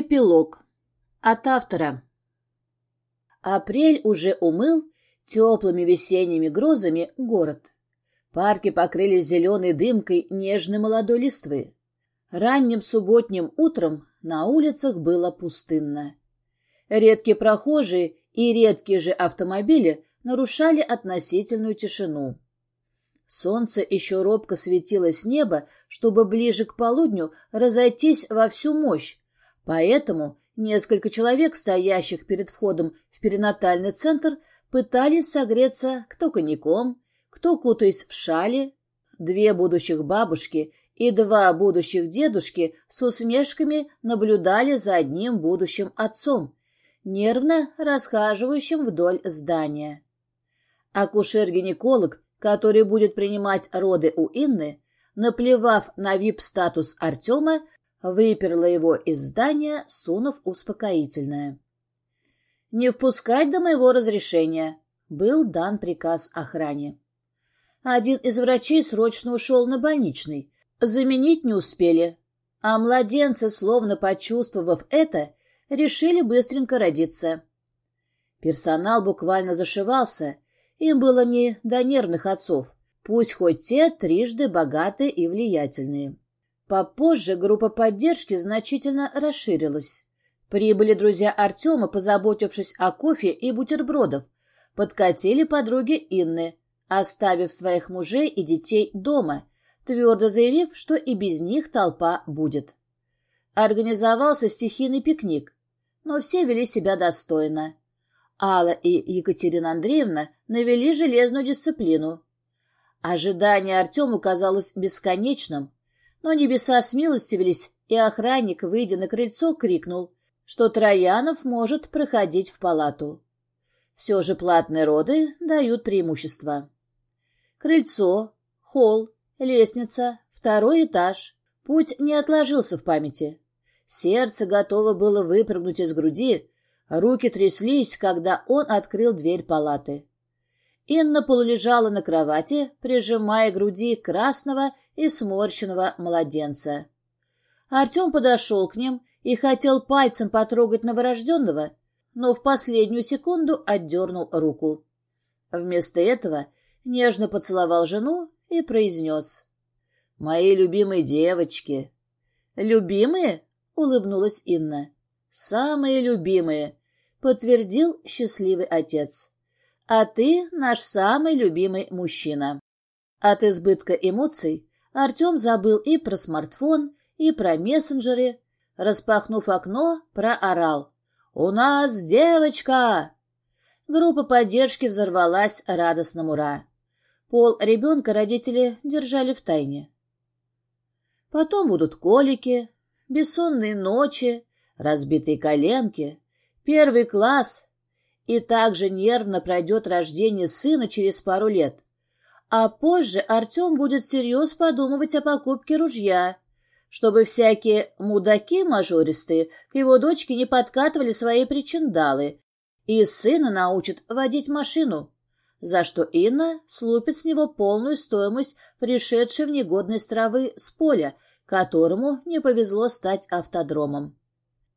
Эпилог. От автора. Апрель уже умыл теплыми весенними грозами город. Парки покрылись зеленой дымкой нежной молодой листвы. Ранним субботним утром на улицах было пустынно. Редкие прохожие и редкие же автомобили нарушали относительную тишину. Солнце еще робко светило с неба, чтобы ближе к полудню разойтись во всю мощь, Поэтому несколько человек, стоящих перед входом в перинатальный центр, пытались согреться кто коньяком, кто кутаясь в шали. Две будущих бабушки и два будущих дедушки с усмешками наблюдали за одним будущим отцом, нервно расхаживающим вдоль здания. Акушер-гинеколог, который будет принимать роды у Инны, наплевав на вип-статус Артема, выперла его из здания, сунув успокоительное. «Не впускать до моего разрешения», — был дан приказ охране. Один из врачей срочно ушел на больничный. Заменить не успели, а младенцы, словно почувствовав это, решили быстренько родиться. Персонал буквально зашивался, им было не до нервных отцов, пусть хоть те трижды богатые и влиятельные. Попозже группа поддержки значительно расширилась. Прибыли друзья Артема, позаботившись о кофе и бутербродов. Подкатили подруги Инны, оставив своих мужей и детей дома, твердо заявив, что и без них толпа будет. Организовался стихийный пикник, но все вели себя достойно. Алла и Екатерина Андреевна навели железную дисциплину. Ожидание Артему казалось бесконечным, но небеса смилостивились, и охранник, выйдя на крыльцо, крикнул, что Троянов может проходить в палату. Все же платные роды дают преимущество. Крыльцо, холл, лестница, второй этаж. Путь не отложился в памяти. Сердце готово было выпрыгнуть из груди, руки тряслись, когда он открыл дверь палаты. Инна полулежала на кровати, прижимая к груди красного и сморщенного младенца. Артем подошел к ним и хотел пальцем потрогать новорожденного, но в последнюю секунду отдернул руку. Вместо этого нежно поцеловал жену и произнес. «Мои любимые девочки». «Любимые?» — улыбнулась Инна. «Самые любимые», — подтвердил счастливый отец. «А ты наш самый любимый мужчина». От избытка эмоций Артем забыл и про смартфон, и про мессенджеры. Распахнув окно, проорал. «У нас девочка!» Группа поддержки взорвалась радостным ура. Пол ребенка родители держали в тайне. Потом будут колики, бессонные ночи, разбитые коленки, первый класс, и также нервно пройдет рождение сына через пару лет. А позже Артем будет всерьез подумывать о покупке ружья, чтобы всякие мудаки-мажористые к его дочке не подкатывали свои причиндалы, и сына научат водить машину, за что Инна слупит с него полную стоимость пришедшей в негодность травы с поля, которому не повезло стать автодромом.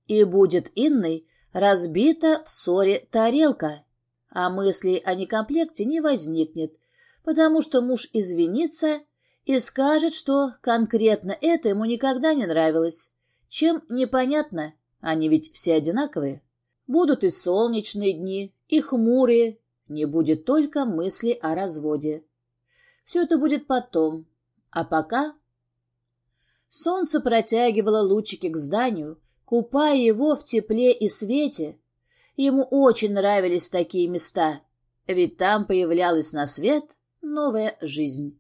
И будет Инной разбита в ссоре тарелка, а мыслей о некомплекте не возникнет – потому что муж извинится и скажет, что конкретно это ему никогда не нравилось. Чем непонятно, они ведь все одинаковые. Будут и солнечные дни, и хмурые, не будет только мысли о разводе. Все это будет потом, а пока... Солнце протягивало лучики к зданию, купая его в тепле и свете. Ему очень нравились такие места, ведь там появлялась на свет новая жизнь.